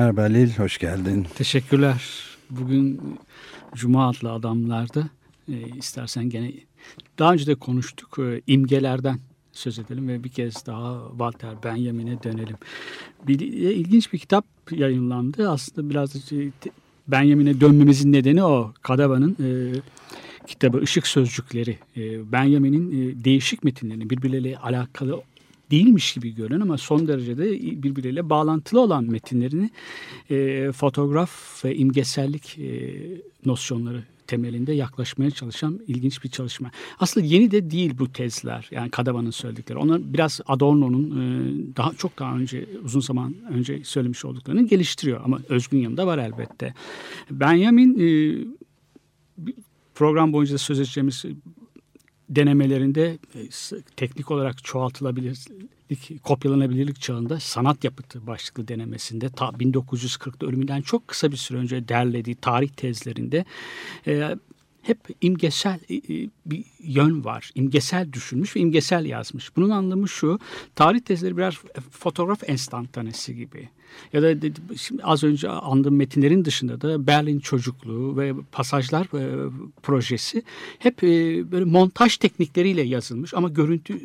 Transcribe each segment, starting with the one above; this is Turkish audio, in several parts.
Merhaba Lil, hoş geldin. Teşekkürler. Bugün Cuma adlı adamlarda e, istersen gene daha önce de konuştuk e, imgelerden söz edelim ve bir kez daha Walter Benjamin'e dönelim. Bir, e, ilginç bir kitap yayınlandı. Aslında biraz te- Benjamin'e dönmemizin nedeni o. Kadava'nın e, kitabı Işık Sözcükleri. E, Benjamin'in e, değişik metinlerini birbirleriyle alakalı değilmiş gibi görünen ama son derecede birbirleriyle bağlantılı olan metinlerini e, fotoğraf ve imgesellik e, nosyonları temelinde yaklaşmaya çalışan ilginç bir çalışma. Aslında yeni de değil bu tezler. Yani Kadava'nın söyledikleri. Onlar biraz Adorno'nun e, daha çok daha önce uzun zaman önce söylemiş olduklarını geliştiriyor ama özgün yanında var elbette. Benjamin e, program boyunca söz edeceğimiz denemelerinde e, teknik olarak çoğaltılabilirlik, kopyalanabilirlik çağında sanat yapıtı başlıklı denemesinde ta 1940'da ölümünden çok kısa bir süre önce derlediği tarih tezlerinde e, hep imgesel e, e, bir yön var. İmgesel düşünmüş ve imgesel yazmış. Bunun anlamı şu, tarih tezleri biraz fotoğraf enstantanesi gibi. Ya da şimdi az önce andığım metinlerin dışında da Berlin çocukluğu ve pasajlar e, projesi hep e, böyle montaj teknikleriyle yazılmış ama görüntü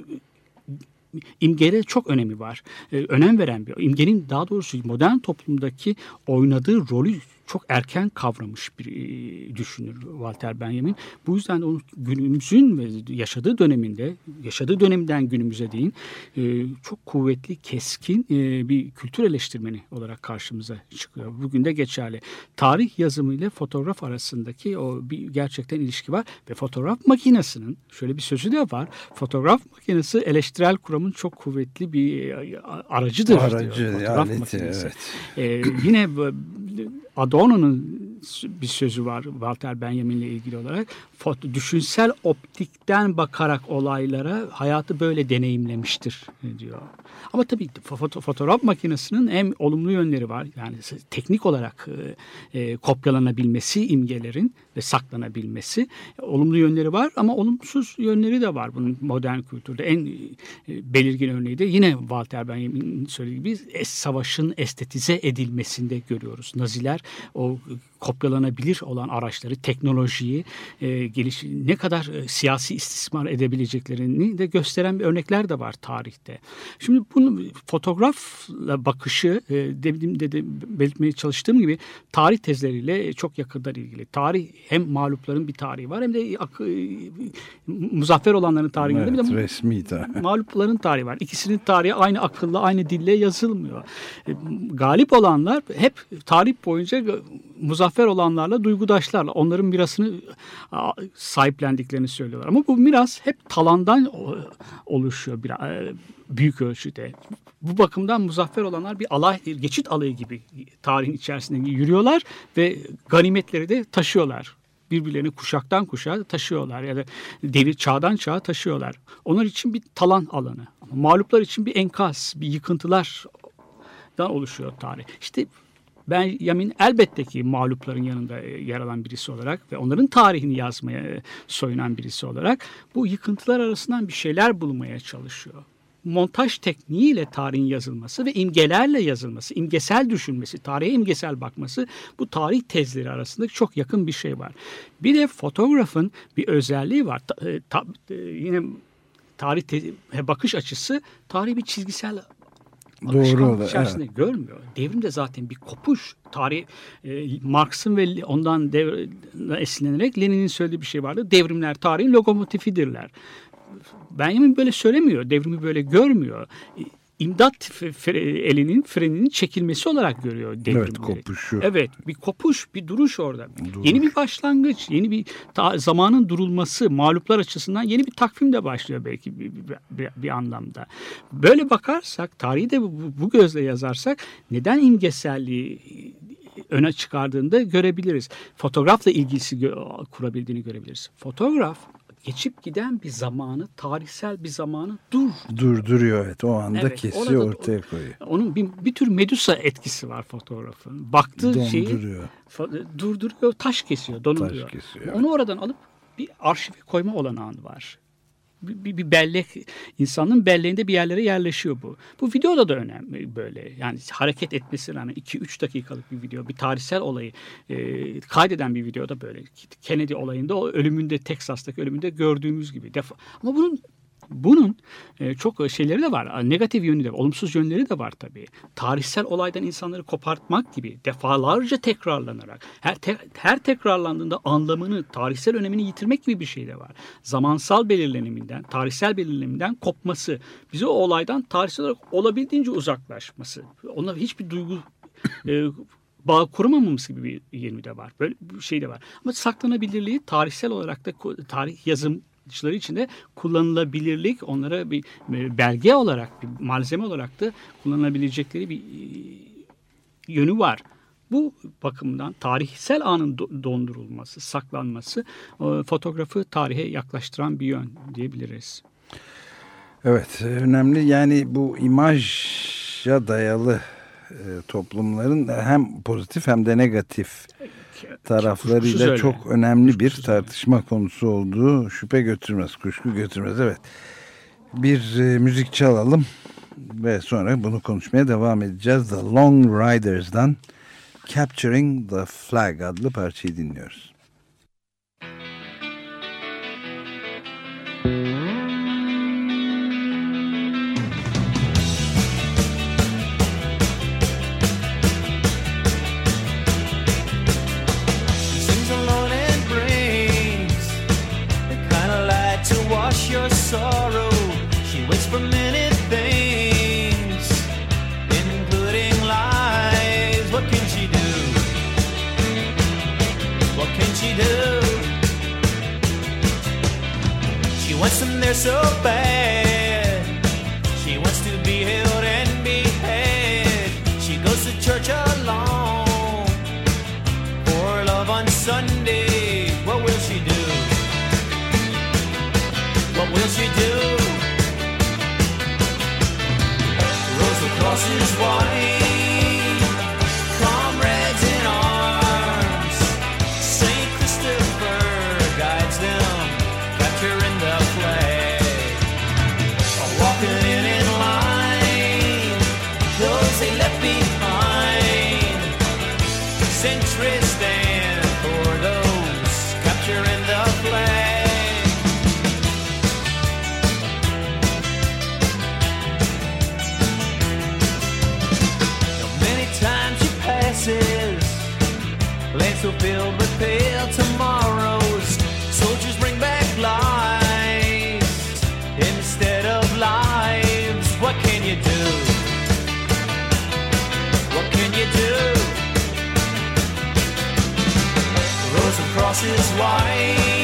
imgede çok önemi var. Ee, önem veren bir imgenin daha doğrusu modern toplumdaki oynadığı rolü çok erken kavramış bir e, düşünür Walter Benjamin. Bu yüzden onun günümüzün ve yaşadığı döneminde, yaşadığı dönemden günümüze değin e, çok kuvvetli, keskin e, bir kültür eleştirmeni olarak karşımıza çıkıyor. Bugün de geçerli. Tarih yazımı ile fotoğraf arasındaki o bir gerçekten ilişki var ve fotoğraf makinesinin şöyle bir sözü de var. Fotoğraf makinesi eleştirel kuramın çok kuvvetli bir aracıdır. Aracı, diyor. Fotoğraf aleti, makinesi. evet. Ee, yine Adorno'nun bir sözü var Walter Benjamin'le ilgili olarak. Düşünsel optikten bakarak olaylara hayatı böyle deneyimlemiştir diyor. Ama tabii foto, fotoğraf makinesinin hem olumlu yönleri var. Yani teknik olarak e, e, kopyalanabilmesi imgelerin ve saklanabilmesi olumlu yönleri var ama olumsuz yönleri de var bunun modern kültürde. En e, belirgin örneği de yine Walter Benjamin'in söylediği gibi savaşın estetize edilmesinde görüyoruz. Naziler o kopyalanabilir olan araçları, teknolojiyi e, geliş ne kadar e, siyasi istismar edebileceklerini de gösteren bir örnekler de var tarihte. Şimdi bunu fotoğrafla bakışı e, demin de, de belirtmeye çalıştığım gibi tarih tezleriyle çok yakından ilgili. Tarih hem mağlupların bir tarihi var hem de ak- e, muzaffer olanların tarihi var. Evet, bir de resmi de. mağlupların tarihi var. İkisinin tarihi aynı akılla, aynı dille yazılmıyor. E, Galip olanlar hep tarih boyunca muzaffer olanlarla duygudaşlarla onların mirasını sahiplendiklerini söylüyorlar. Ama bu miras hep talandan oluşuyor bir e, büyük ölçüde. Bu bakımdan muzaffer olanlar bir alay, geçit alayı gibi tarihin içerisinde yürüyorlar ve ganimetleri de taşıyorlar birbirlerini kuşaktan kuşağa taşıyorlar ya da devir çağdan çağa taşıyorlar. Onlar için bir talan alanı. Ama mağluplar için bir enkaz, bir yıkıntılardan oluşuyor tarih. İşte Benjamin elbette ki mağlupların yanında e, yer alan birisi olarak ve onların tarihini yazmaya e, soyunan birisi olarak bu yıkıntılar arasından bir şeyler bulmaya çalışıyor montaj tekniğiyle tarihin yazılması ve imgelerle yazılması, imgesel düşünmesi, tarihe imgesel bakması bu tarih tezleri arasında çok yakın bir şey var. Bir de fotoğrafın bir özelliği var. Ta- e, ta- yine tarih bakış açısı tarihi bir çizgisel Doğru, alışkanlık evet. içerisinde görmüyor. Devrim de zaten bir kopuş. Tarih e, Marx'ın ve ondan dev, esinlenerek Lenin'in söylediği bir şey vardı. Devrimler tarihin lokomotifidirler. Benjamin böyle söylemiyor. Devrimi böyle görmüyor. İmdat fre- elinin freninin çekilmesi olarak görüyor devrimleri. Evet, kopuşu. Evet bir kopuş bir duruş orada. Duruş. Yeni bir başlangıç yeni bir ta- zamanın durulması mağluplar açısından yeni bir takvim de başlıyor belki bir, bir, bir, bir anlamda. Böyle bakarsak tarihi de bu, bu gözle yazarsak neden imgeselliği öne çıkardığında görebiliriz. Fotoğrafla ilgisi gö- kurabildiğini görebiliriz. Fotoğraf geçip giden bir zamanı, tarihsel bir zamanı dur Durduruyor evet. O anda Evet, kesiyor orada- ortaya koyuyor. onun bir, bir tür Medusa etkisi var fotoğrafın. Baktığı şeyi Donduruyor. fa- durduruyor, taş kesiyor, donduruyor. Taş kesiyor, Onu oradan alıp bir arşive koyma olanağı var. Bir, bir, bellek, insanın belleğinde bir yerlere yerleşiyor bu. Bu videoda da önemli böyle. Yani hareket etmesi rağmen 2-3 dakikalık bir video, bir tarihsel olayı e, kaydeden bir videoda böyle. Kennedy olayında o ölümünde, Teksas'taki ölümünde gördüğümüz gibi. Defa. Ama bunun bunun e, çok şeyleri de var. Negatif yönü de, olumsuz yönleri de var tabii. Tarihsel olaydan insanları kopartmak gibi defalarca tekrarlanarak her te- her tekrarlandığında anlamını, tarihsel önemini yitirmek gibi bir şey de var. Zamansal belirleniminden, tarihsel belirleniminden kopması, bizi o olaydan tarihsel olarak olabildiğince uzaklaşması. Ona hiçbir duygu e, bağ kurmamamız gibi bir yönü de var. Böyle bir şey de var. Ama saklanabilirliği tarihsel olarak da tarih yazım için içinde kullanılabilirlik onlara bir bir belge olarak bir malzeme olarak da kullanılabilecekleri bir e, yönü var. Bu bakımdan tarihsel anın do- dondurulması, saklanması e, fotoğrafı tarihe yaklaştıran bir yön diyebiliriz. Evet önemli yani bu imaja dayalı e, toplumların hem pozitif hem de negatif taraflarıyla çok önemli bir Kuşkusuz öyle. tartışma konusu olduğu şüphe götürmez, kuşku götürmez. Evet. Bir e, müzik çalalım ve sonra bunu konuşmaya devam edeceğiz. The Long Riders'dan Capturing the Flag adlı parçayı dinliyoruz. Do? She wants them there so bad. She wants to be held and beheaded. She goes to church alone for love on Sunday. What will she do? What will she do? Rosa crosses white, so filled with pale tomorrows. Soldiers bring back lies instead of lives. What can you do? What can you do? Rows of crosses white,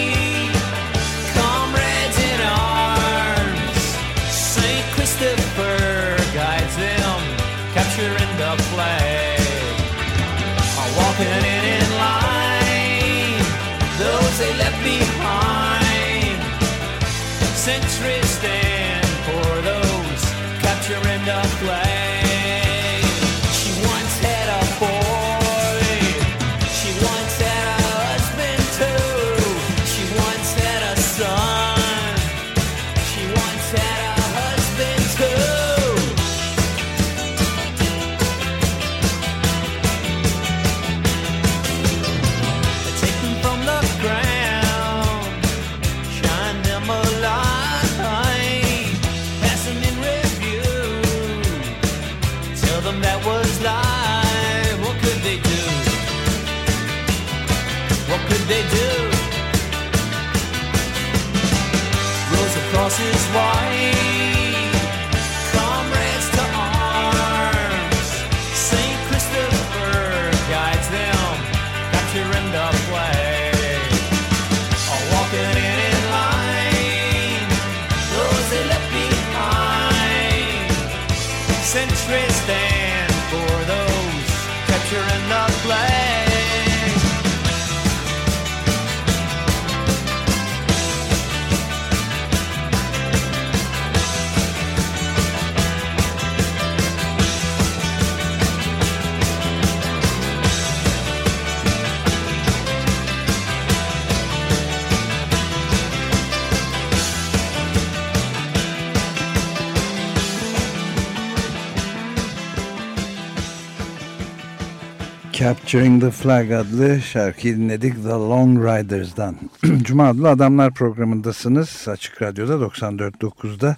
Capturing the Flag adlı şarkıyı dinledik The Long Riders'dan. Cuma adlı Adamlar programındasınız. Açık Radyo'da 94.9'da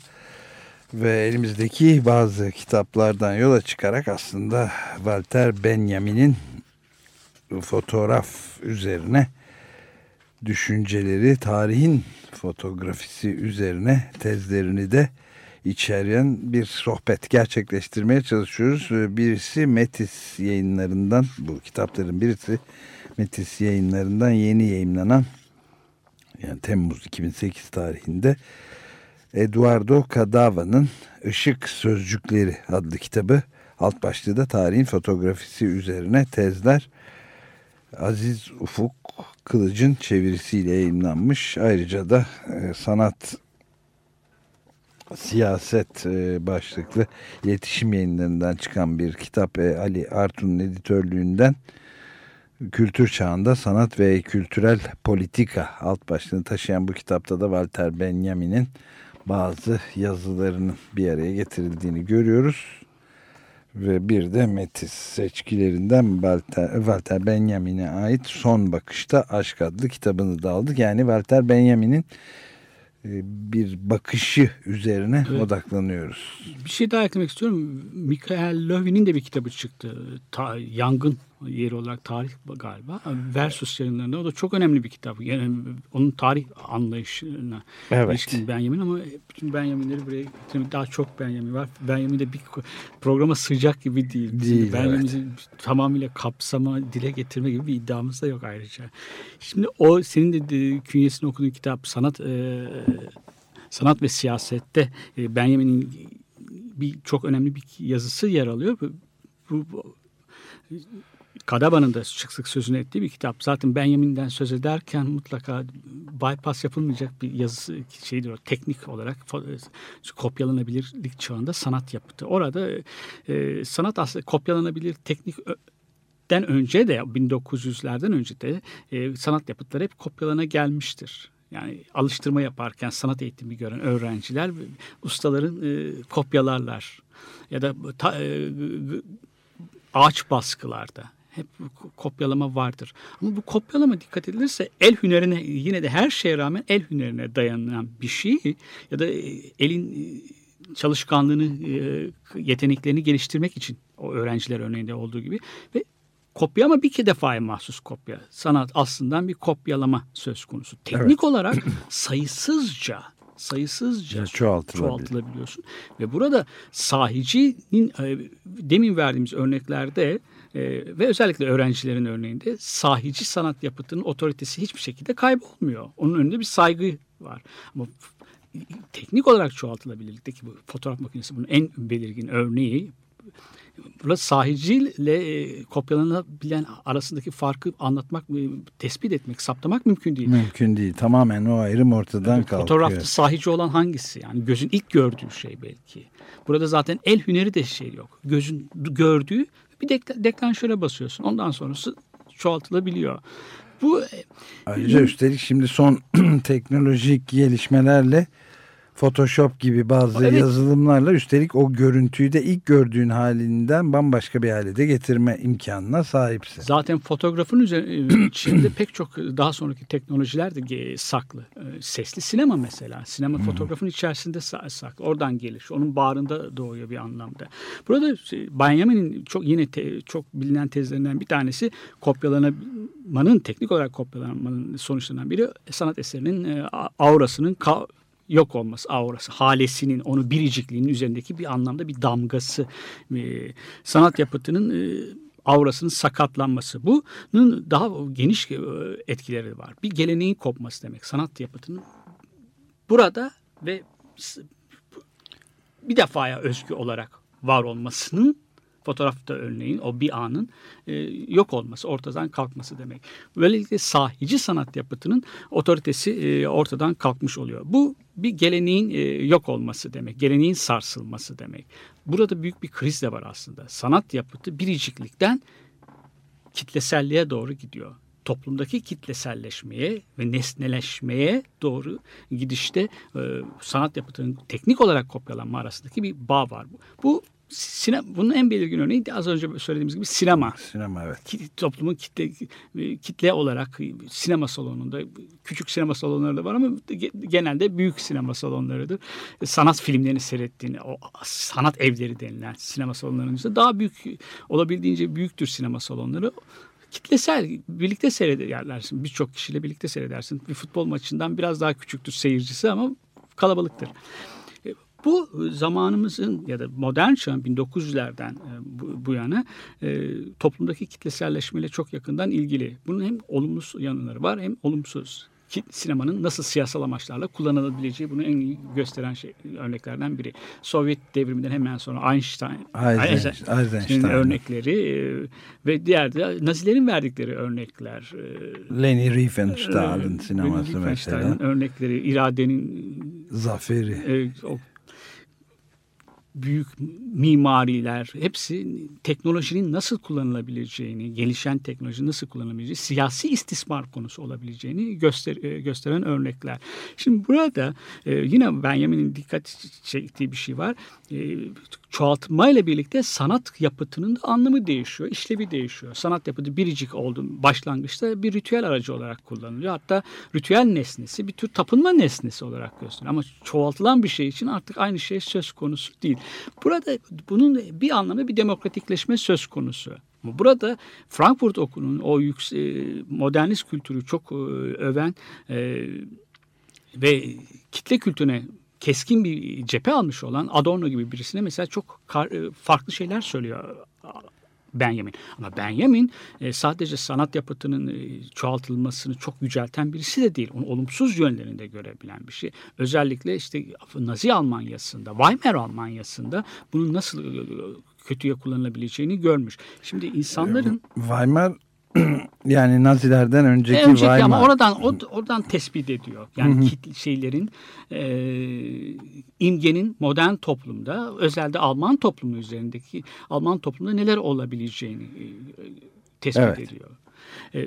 ve elimizdeki bazı kitaplardan yola çıkarak aslında Walter Benjamin'in fotoğraf üzerine düşünceleri, tarihin fotoğrafisi üzerine tezlerini de içeren bir sohbet gerçekleştirmeye çalışıyoruz. Birisi Metis yayınlarından, bu kitapların birisi Metis yayınlarından yeni yayınlanan, yani Temmuz 2008 tarihinde Eduardo Cadava'nın Işık Sözcükleri adlı kitabı. Alt başlığı da tarihin fotoğrafisi üzerine tezler. Aziz Ufuk Kılıç'ın çevirisiyle yayınlanmış. Ayrıca da e, sanat siyaset e, başlıklı iletişim yayınlarından çıkan bir kitap e, Ali Artun'un editörlüğünden kültür çağında sanat ve kültürel politika alt başlığını taşıyan bu kitapta da Walter Benjamin'in bazı yazılarının bir araya getirildiğini görüyoruz. Ve bir de Metis seçkilerinden Walter, Walter Benjamin'e ait Son Bakışta Aşk adlı kitabını da aldık. Yani Walter Benjamin'in bir bakışı üzerine evet. odaklanıyoruz. Bir şey daha eklemek istiyorum. Michael Löwin'in de bir kitabı çıktı. Ta, yangın yeri olarak tarih galiba. Versus yayınlarında. O da çok önemli bir kitap. Yani onun tarih anlayışına evet. ilişkin Benjamin ama bütün Benjamin'leri buraya getirmek daha çok Benjamin var. Benjamin de bir programa sığacak gibi değil. değil Benjamin'i evet. tamamıyla kapsama, dile getirme gibi bir iddiamız da yok ayrıca. Şimdi o senin de künyesini okuduğun kitap sanat e, sanat ve siyasette e, Benjamin'in bir çok önemli bir yazısı yer alıyor. Bu, bu Kadaba'nın da sık sık sözünü ettiği bir kitap. Zaten Benjamin'den söz ederken mutlaka bypass yapılmayacak bir yazısı şeydir o. Teknik olarak kopyalanabilirlik çağında sanat yapıtı. Orada e, sanat aslında kopyalanabilir teknik den önce de 1900'lerden önce de e, sanat yapıtları hep kopyalana gelmiştir. Yani alıştırma yaparken sanat eğitimi gören öğrenciler ustaların e, kopyalarlar ya da ta, e, ağaç baskılarda hep kopyalama vardır. Ama bu kopyalama dikkat edilirse el hünerine yine de her şeye rağmen el hünerine dayanan bir şey ya da e, elin e, çalışkanlığını, e, yeteneklerini geliştirmek için o öğrenciler örneğinde olduğu gibi ve kopya ama bir iki defaya mahsus kopya. Sanat aslında bir kopyalama söz konusu. Teknik evet. olarak sayısızca sayısızca çoğaltılabiliyorsun. Ve burada sahicinin demin verdiğimiz örneklerde e, ve özellikle öğrencilerin örneğinde sahici sanat yapıtının otoritesi hiçbir şekilde kaybolmuyor. Onun önünde bir saygı var. Ama teknik olarak çoğaltılabilirlikteki bu fotoğraf makinesi bunun en belirgin örneği. Burada sahiciyle e, kopyalanabilen arasındaki farkı anlatmak, e, tespit etmek, saptamak mümkün değil. Mümkün değil. Tamamen o ayrım ortadan evet, kalkıyor. Fotoğrafta sahici olan hangisi? Yani gözün ilk gördüğü şey belki. Burada zaten el hüneri de şey yok. Gözün gördüğü bir dek deklanşöre basıyorsun. Ondan sonrası çoğaltılabiliyor. Bu e, Ayrıca üstelik şimdi son teknolojik gelişmelerle Photoshop gibi bazı evet. yazılımlarla üstelik o görüntüyü de ilk gördüğün halinden bambaşka bir hale de getirme imkanına sahipsin. Zaten fotoğrafın e, içinde pek çok daha sonraki teknolojiler de saklı. E, sesli sinema mesela. Sinema hmm. fotoğrafın içerisinde saklı. Oradan gelir. Onun bağrında doğuyor bir anlamda. Burada Benjamin'in çok yine te, çok bilinen tezlerinden bir tanesi kopyalamanın teknik olarak kopyalanmanın sonuçlarından biri sanat eserinin e, aurasının yok olması aurası, halesinin, onu biricikliğinin üzerindeki bir anlamda bir damgası. E, sanat yapıtının e, aurasının sakatlanması. Bunun daha geniş e, etkileri var. Bir geleneğin kopması demek. Sanat yapıtının burada ve bir defaya özgü olarak var olmasının fotoğrafta örneğin o bir anın e, yok olması, ortadan kalkması demek. Böylelikle sahici sanat yapıtının otoritesi e, ortadan kalkmış oluyor. Bu bir geleneğin e, yok olması demek, geleneğin sarsılması demek. Burada büyük bir kriz de var aslında. Sanat yapıtı biriciklikten kitleselliğe doğru gidiyor toplumdaki kitleselleşmeye ve nesneleşmeye doğru gidişte e, sanat yapıtının teknik olarak kopyalanma arasındaki bir bağ var. Bu, bu Sinema, bunun en belirgin örneği de az önce söylediğimiz gibi sinema. Sinema evet. Ki- Toplumun kitle kitle olarak sinema salonunda küçük sinema salonları da var ama ge- genelde büyük sinema salonlarıdır. Sanat filmlerini seyrettiğini, o sanat evleri denilen sinema salonlarının içinde daha büyük olabildiğince büyüktür sinema salonları. Kitlesel birlikte seyredersin. Birçok kişiyle birlikte seyredersin. Bir futbol maçından biraz daha küçüktür seyircisi ama kalabalıktır. E, Bu zamanımızın ya da modern çağın 1900'lerden e, bu, bu yana e, toplumdaki kitleselleşmeyle çok yakından ilgili. Bunun hem olumlu yanları var hem olumsuz. Ki sinemanın nasıl siyasal amaçlarla kullanılabileceği bunu en iyi gösteren şey, örneklerden biri. Sovyet devriminden hemen sonra Einstein, Eisenstein, Eisenstein. örnekleri e, ve diğer de Nazilerin verdikleri örnekler. e, Leni Riefenstahl'ın e, sineması Riefenstahl'ın mesela. örnekleri, iradenin Zaferi. e, o büyük mimariler hepsi teknolojinin nasıl kullanılabileceğini, gelişen teknoloji nasıl kullanılabileceğini, siyasi istismar konusu olabileceğini göster, e, gösteren örnekler. Şimdi burada e, yine Benjamin'in dikkat çektiği bir şey var. E, çoğaltmayla birlikte sanat yapıtının da anlamı değişiyor, işlevi değişiyor. Sanat yapıtı biricik oldu başlangıçta bir ritüel aracı olarak kullanılıyor. Hatta ritüel nesnesi bir tür tapınma nesnesi olarak gösteriyor. Ama çoğaltılan bir şey için artık aynı şey söz konusu değil. Burada bunun bir anlamda bir demokratikleşme söz konusu. Burada Frankfurt Okulu'nun o yükse, modernist kültürü çok e, öven e, ve kitle kültürüne keskin bir cephe almış olan Adorno gibi birisine mesela çok e, farklı şeyler söylüyor Benjamin. Ama Benjamin e, sadece sanat yapıtının e, çoğaltılmasını çok yücelten birisi de değil. Onu olumsuz yönlerini de görebilen bir şey. Özellikle işte Nazi Almanyası'nda, Weimar Almanyası'nda bunun nasıl kötüye kullanılabileceğini görmüş. Şimdi insanların Weimar yani Nazilerden önceki, önceki Weimar. ama oradan o- oradan tespit ediyor. Yani kitle şeylerin e, imgenin modern toplumda özellikle Alman toplumu üzerindeki Alman toplumda neler olabileceğini e, tespit Evet. ediyor. E,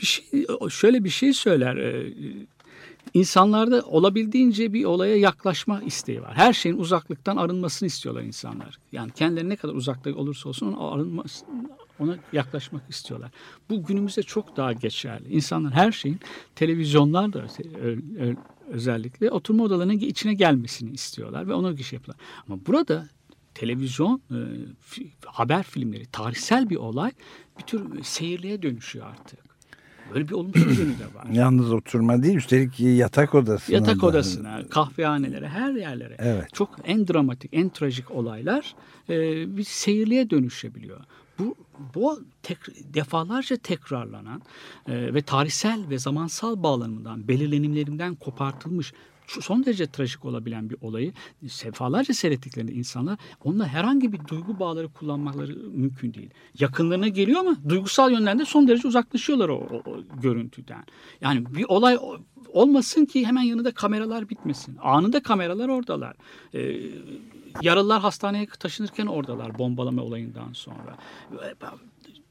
bir şey, şöyle bir şey söyler. E, İnsanlarda olabildiğince bir olaya yaklaşma isteği var. Her şeyin uzaklıktan arınmasını istiyorlar insanlar. Yani kendileri ne kadar uzakta olursa olsun arınması, ona yaklaşmak istiyorlar. Bu günümüzde çok daha geçerli. İnsanlar her şeyin televizyonlar da özellikle oturma odalarının içine gelmesini istiyorlar ve ona şey yapıyorlar. Ama burada televizyon, e, haber filmleri, tarihsel bir olay bir tür seyirliğe dönüşüyor artık. Böyle bir olumsuz yönü de var. Yalnız oturma değil üstelik yatak odasına. Yatak da- odasına, kahvehanelere, her yerlere. Evet. Çok en dramatik, en trajik olaylar e, bir seyirliğe dönüşebiliyor. Bu, bu tek, defalarca tekrarlanan e, ve tarihsel ve zamansal bağlamından, belirlenimlerinden kopartılmış son derece trajik olabilen bir olayı defalarca seyrettiklerinde insanlar onunla herhangi bir duygu bağları kullanmaları mümkün değil. Yakınlarına geliyor ama duygusal yönden de son derece uzaklaşıyorlar o, o- o görüntüden. Yani bir olay olmasın ki hemen yanında kameralar bitmesin. Anında kameralar oradalar. Ee, yaralılar hastaneye taşınırken oradalar bombalama olayından sonra.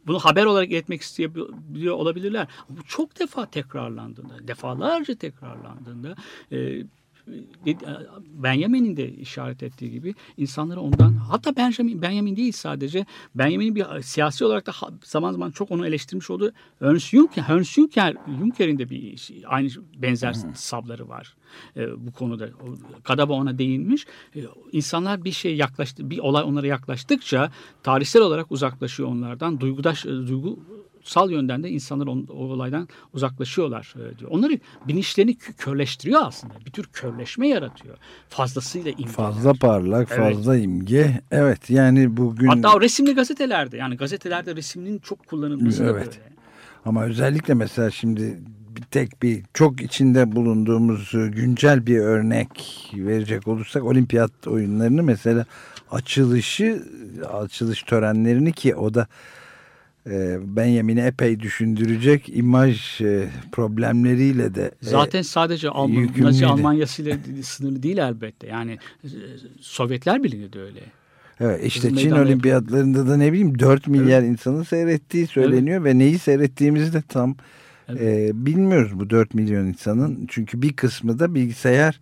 Bunu haber olarak iletmek isteyebiliyor olabilirler. Bu çok defa tekrarlandığında, defalarca tekrarlandığında e, Benjamin'in de işaret ettiği gibi insanları ondan hatta Benjamin Benjamin değil sadece Benjamin'in bir siyasi olarak da zaman zaman çok onu eleştirmiş olduğu Ernst Juncker, Ernst Juncker Juncker'in de bir şey, aynı benzer savları var e, bu konuda. Kadaba ona değinmiş. E, insanlar bir şey yaklaştı, bir olay onlara yaklaştıkça tarihsel olarak uzaklaşıyor onlardan. Duygudaş, duygu sal yönden de insanlar on, o olaydan uzaklaşıyorlar e, diyor. Onları bilinçlerini kö- körleştiriyor aslında. Bir tür körleşme yaratıyor. Fazlasıyla imge. Fazla parlak, Evet. fazla imge. Evet yani bugün Hatta o resimli gazetelerde yani gazetelerde resminin çok kullanılması da Evet. böyle. ama özellikle mesela şimdi bir tek bir çok içinde bulunduğumuz e, güncel bir örnek verecek olursak olimpiyat oyunlarını mesela açılışı açılış törenlerini ki o da e, Benjamin'i epey düşündürecek imaj e, problemleriyle de e, Zaten sadece Alman. Nazi Almanyası ile sınırlı değil elbette. Yani e, Sovyetler Birliği de öyle. Evet işte Bizim Çin olimpiyatlarında da ne bileyim 4 milyar insanın seyrettiği söyleniyor ve neyi seyrettiğimizi de tam Evet. e, bilmiyoruz bu 4 milyon insanın. Çünkü bir kısmı da bilgisayar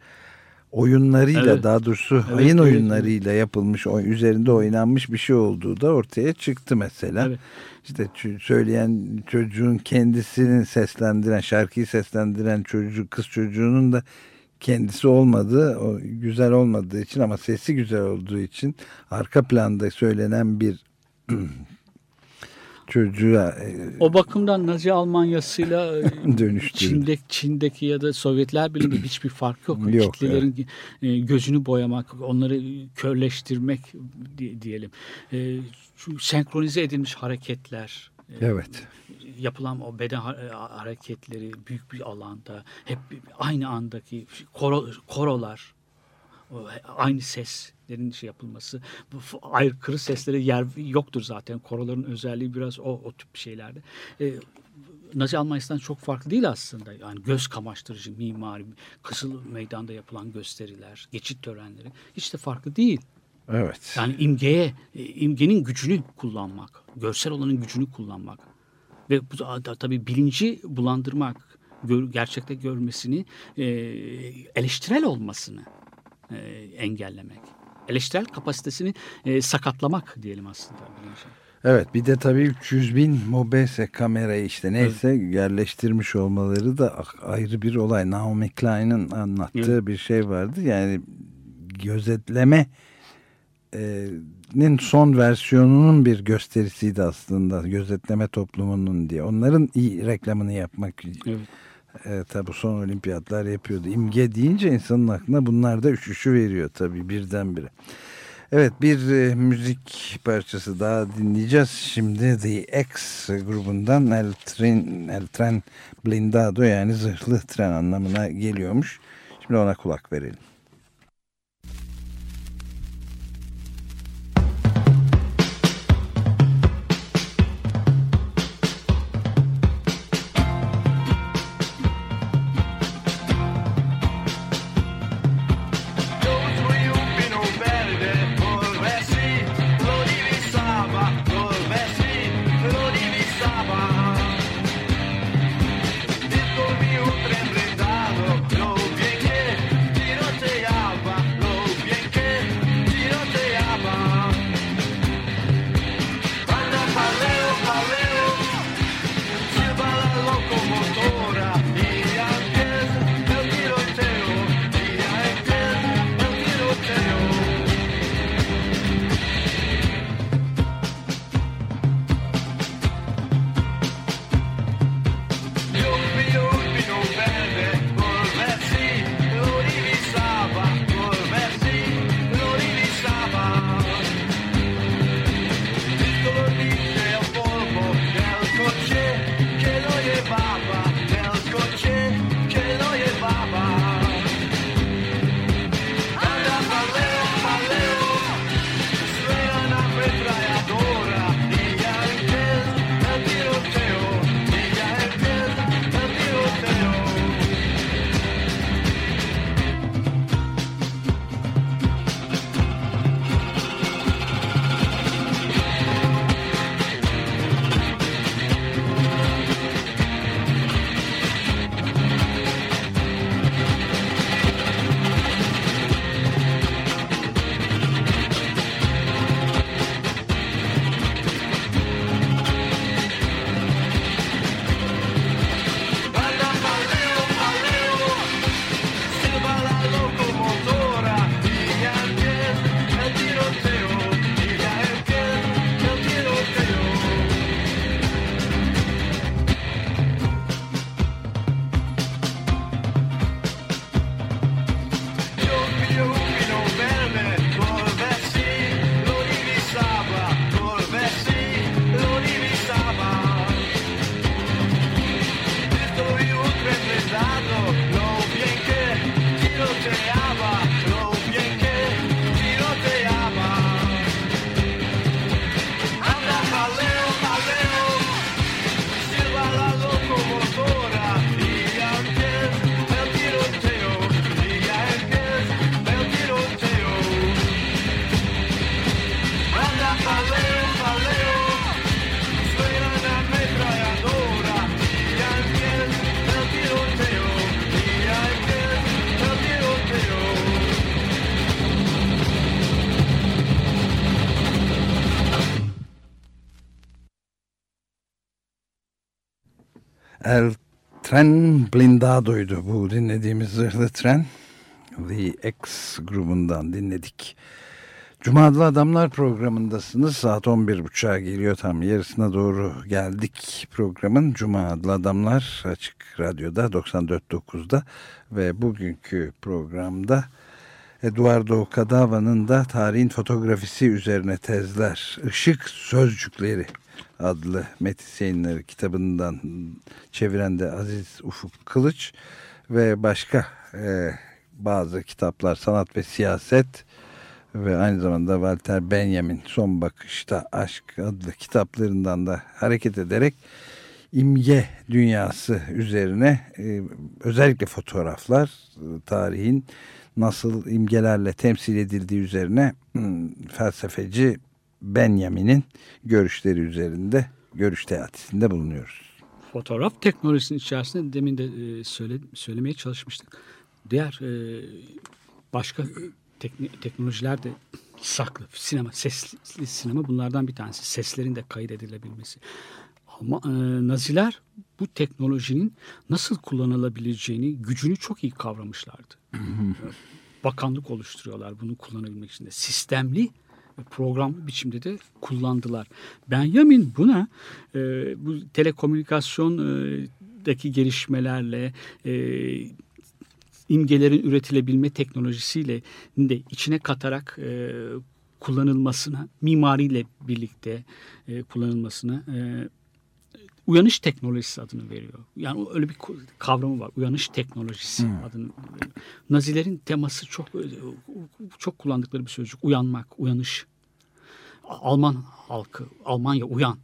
oyunlarıyla Evet. daha doğrusu Evet, hain evet, oyunlarıyla yapılmış, üzerinde oynanmış bir şey olduğu da ortaya çıktı mesela. Evet. İşte söyleyen çocuğun kendisini seslendiren, şarkıyı seslendiren çocuk, kız çocuğunun da kendisi olmadığı, o güzel olmadığı için ama sesi güzel olduğu için arka planda söylenen bir çocuğa e, O bakımdan Nazi Almanyası'yla e, dönüştürdü. Çin'de, Çin'deki ya da Sovyetler Birliği'nde hiçbir fark yok. Yok, Kitlelerin e, gözünü boyamak, onları körleştirmek di- diyelim. Şu senkronize edilmiş hareketler, Evet. yapılan o beden ha- hareketleri büyük bir alanda, hep aynı andaki koro, korolar, aynı seslerin şey yapılması, aykırı seslere yer yoktur zaten. Koroların özelliği biraz o, o tip şeylerde. E, Nazi Almanya'sından çok farklı değil aslında. Yani göz kamaştırıcı mimari, Kızıl Meydan'da yapılan gösteriler, geçit törenleri hiç de farklı değil. Evet. Yani imgeye, e, imgenin gücünü kullanmak, görsel olanın gücünü kullanmak ve bu da- tabii bilinci bulandırmak, gör, gerçekte görmesini, e, eleştirel olmasını e, engellemek. Eleştirel kapasitesini e, sakatlamak diyelim aslında. Evet bir de tabii 300 bin Mobese kamerayı işte neyse yerleştirmiş olmaları da ayrı bir olay. Naomi Klein'in anlattığı Evet. bir şey vardı. Yani gözetleme e, nin son versiyonunun bir gösterisiydi aslında gözetleme toplumunun diye. Onların iyi reklamını yapmak Evet. E, tabi son olimpiyatlar yapıyordu. İmge deyince insanın aklına bunlar da üşüşü veriyor tabii birdenbire. Evet bir e, müzik parçası daha dinleyeceğiz. Şimdi The X grubundan El Tren, El Tren Blindado yani zırhlı tren anlamına geliyormuş. Şimdi ona kulak verelim. El Tren Blindado'ydu bu dinlediğimiz zırhlı tren. The X grubundan dinledik. Cuma Adlı Adamlar programındasınız. Saat 11.30'a geliyor tam yarısına doğru geldik programın. Cuma Adlı Adamlar Açık Radyo'da 94.9'da ve bugünkü programda Eduardo Cadava'nın da tarihin fotografisi üzerine tezler, ışık sözcükleri adlı Metis Yayınları kitabından çeviren de Aziz Ufuk Kılıç ve başka e, bazı kitaplar Sanat ve Siyaset ve aynı zamanda Walter Benjamin Son Bakışta Aşk adlı kitaplarından da hareket ederek imge dünyası üzerine e, özellikle fotoğraflar e, tarihin nasıl imgelerle temsil edildiği üzerine hmm, felsefeci Benjamin'in görüşleri üzerinde görüş teatisinde bulunuyoruz. Fotoğraf teknolojisinin içerisinde demin de e, söyle, söylemeye çalışmıştık. Diğer e, başka tekni, teknolojiler de saklı. Sinema, sesli sinema bunlardan bir tanesi. Seslerin de kaydedilebilmesi. Ama e, Naziler bu teknolojinin nasıl kullanılabileceğini, gücünü çok iyi kavramışlardı. Bakanlık oluşturuyorlar bunu kullanabilmek için de. Sistemli ve programlı biçimde de kullandılar. Benjamin buna e, bu telekomünikasyondaki gelişmelerle e, imgelerin üretilebilme teknolojisiyle de içine katarak e, kullanılmasına, mimariyle birlikte e, kullanılmasına e, uyanış teknolojisi adını veriyor. Yani öyle bir kavramı var. Uyanış teknolojisi hmm. adını veriyor. Nazilerin teması çok çok kullandıkları bir sözcük. Uyanmak, uyanış. Alman halkı, Almanya uyan.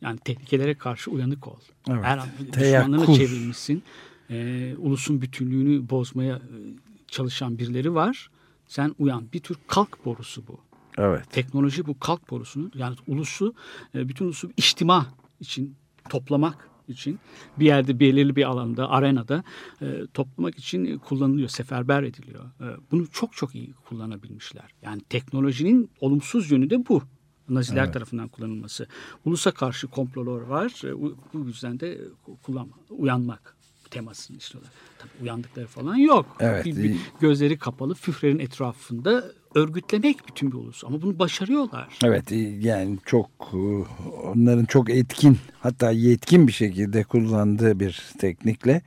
Yani tehlikelere karşı uyanık ol. Evet. Her an düşmanlığını çevirmişsin. E, ulusun bütünlüğünü bozmaya e, çalışan birileri var. Sen uyan. Bir tür kalk borusu bu. Evet. Teknoloji bu kalk borusunu yani ulusu e, bütün ulusu içtima için toplamak için bir yerde belirli bir alanda arenada e, toplamak için kullanılıyor, seferber ediliyor. E, bunu çok çok iyi kullanabilmişler. Yani teknolojinin olumsuz yönü de bu. Naziler evet. tarafından kullanılması. Ulusa karşı komplolar var. E, bu yüzden de kullanma, uyanmak temasını istiyorlar. Tabii uyandıkları falan yok. Evet. Bir, bir gözleri kapalı führerin etrafında örgütlemek bütün bir ulus. Ama bunu başarıyorlar. Evet yani çok onların çok etkin hatta yetkin bir şekilde kullandığı bir teknikle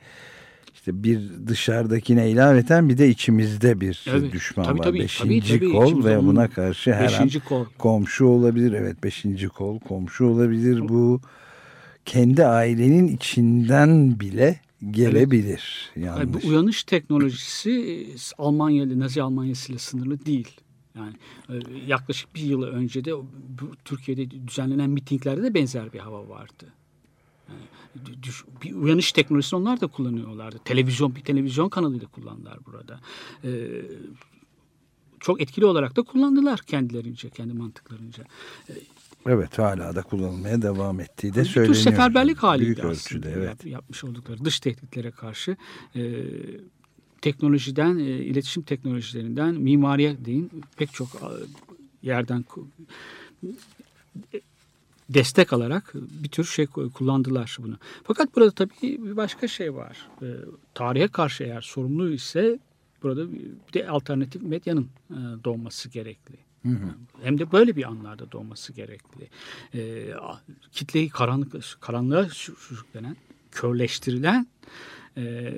işte bir dışarıdakine ilaveten bir de içimizde bir evet, düşman tabii, var. Tabii, beşinci tabii, tabii, kol ve buna karşı her an kol. komşu olabilir. Evet beşinci kol komşu olabilir. Bu kendi ailenin içinden bile gelebilir. Evet. Yani bu uyanış teknolojisi Almanya ile Nazi Almanyası ile sınırlı değil. Yani e, yaklaşık bir yıl önce de Türkiye'de düzenlenen mitinglerde de benzer bir hava vardı. Yani, bir uyanış teknolojisini onlar da kullanıyorlardı. Televizyon bir televizyon kanalıyla kullandılar burada. Ee, çok etkili olarak da kullandılar kendilerince, kendi mantıklarınca. Ee, Evet hala da kullanılmaya devam ettiği de söyleniyor. Bir tür seferberlik haliydi Büyük ölçüde, evet. yapmış oldukları dış tehditlere karşı e, teknolojiden, e, iletişim teknolojilerinden, mimariye deyin pek çok yerden destek alarak bir tür şey kullandılar bunu. Fakat burada tabii bir başka şey var. E, tarihe karşı eğer sorumlu ise burada bir de alternatif medyanın e, doğması gerekli. Hem de böyle bir anlarda doğması gerekli. E, kitleyi karanlık, karanlığa sürüklenen, körleştirilen e,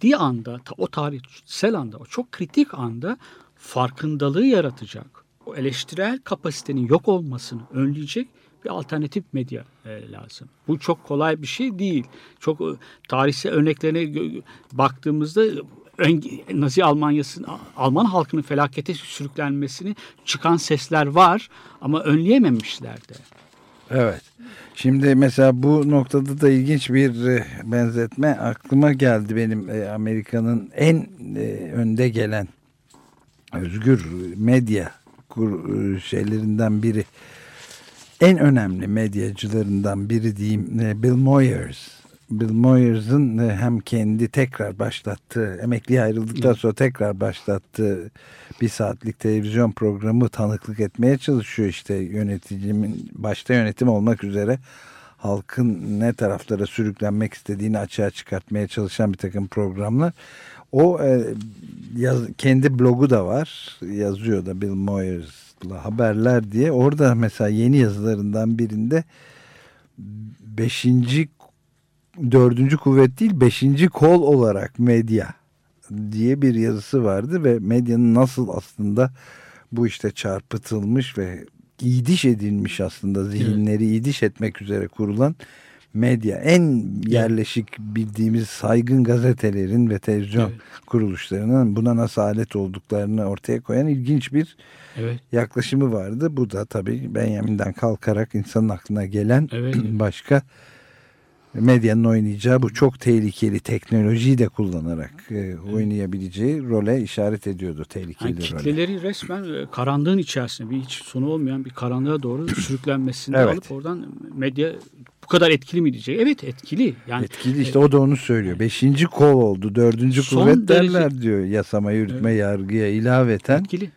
diye anda, o tarihsel anda, o çok kritik anda farkındalığı yaratacak, o eleştirel kapasitenin yok olmasını önleyecek bir alternatif medya e, lazım. Bu çok kolay bir şey değil. Çok e, tarihsel örneklerine baktığımızda Nazi Almanya'sının Alman halkının felakete sürüklenmesini çıkan sesler var ama önleyememişler de. Evet. Şimdi mesela bu noktada da ilginç bir e, benzetme aklıma geldi benim e, Amerika'nın en e, önde gelen özgür medya şeylerinden biri en önemli medyacılarından biri diyeyim Bill Moyers Bill Moyers'ın e, hem kendi tekrar başlattığı, emekliye ayrıldıktan sonra tekrar başlattığı bir saatlik televizyon programı tanıklık etmeye çalışıyor işte yöneticimin başta yönetim olmak üzere halkın ne taraflara sürüklenmek istediğini açığa çıkartmaya çalışan bir takım programlar. O e, yaz, kendi blogu da var. Yazıyor da Bill Moyers'la haberler diye. Orada mesela yeni yazılarından birinde beşinci dördüncü kuvvet değil beşinci kol olarak medya diye bir yazısı vardı ve medyanın nasıl aslında bu işte çarpıtılmış ve idiş edilmiş aslında zihinleri evet. idiş etmek üzere kurulan medya en yerleşik bildiğimiz saygın gazetelerin ve televizyon evet. kuruluşlarının buna nasıl alet olduklarını ortaya koyan ilginç bir evet. yaklaşımı vardı. Bu da tabii Benjamin'den kalkarak insanın aklına gelen evet. başka medyanın oynayacağı bu çok tehlikeli teknolojiyi de kullanarak e, oynayabileceği role işaret ediyordu tehlikeli yani kitleleri role. resmen e, karanlığın içerisinde bir hiç sonu olmayan bir karanlığa doğru sürüklenmesini evet. alıp oradan medya bu kadar etkili mi diyecek? Evet etkili. Yani etkili işte e, o da onu söylüyor. Beşinci kol oldu. Dördüncü kuvvet derece, derler diyor yasama yürütme evet. yargıya ilaveten. Etkili.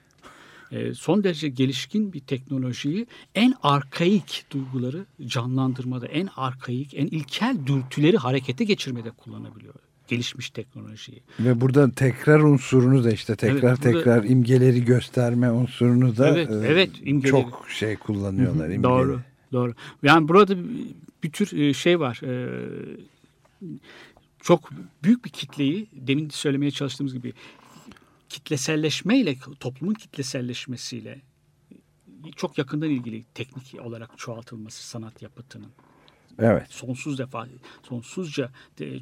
E, son derece gelişkin bir teknolojiyi en arkaik duyguları canlandırmada, en arkaik, en ilkel dürtüleri harekete geçirmede kullanabiliyor gelişmiş teknolojiyi. Ve burada tekrar unsurunu da işte tekrar evet, burada, tekrar imgeleri gösterme unsurunu da evet, e, evet, imgeleri. çok şey kullanıyorlar. Hı Doğru, doğru. Yani burada bir tür e, şey var. E, çok büyük bir kitleyi demin söylemeye çalıştığımız gibi kitleselleşmeyle, toplumun kitleselleşmesiyle çok yakından ilgili teknik olarak çoğaltılması sanat yapıtının. Evet. Sonsuz defa, sonsuzca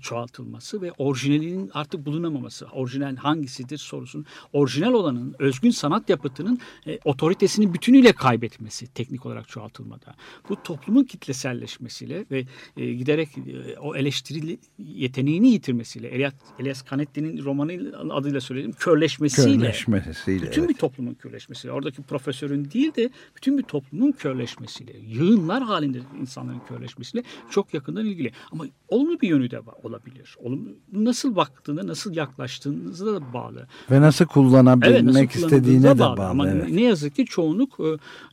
çoğaltılması ve orijinalinin artık bulunamaması. Orijinal hangisidir sorusunun. Orijinal olanın, özgün sanat yapıtının e, otoritesini bütünüyle kaybetmesi teknik olarak çoğaltılmada. Bu toplumun kitleselleşmesiyle ve e, giderek e, o eleştiri yeteneğini yitirmesiyle, Elias, Elias Canetti'nin romanı adıyla söyledim, körleşmesiyle. Körleşmesiyle. Bütün evet. bir toplumun körleşmesiyle. Oradaki profesörün değil de bütün bir toplumun körleşmesiyle. Yığınlar halinde insanların körleşmesiyle ilişkisiyle çok yakından ilgili. Ama olumlu bir yönü de olabilir. Olumlu, nasıl baktığında, nasıl yaklaştığınıza da bağlı. Ve nasıl kullanabilmek evet, istediğine de bağlı. bağlı. Ama evet. ne yazık ki çoğunluk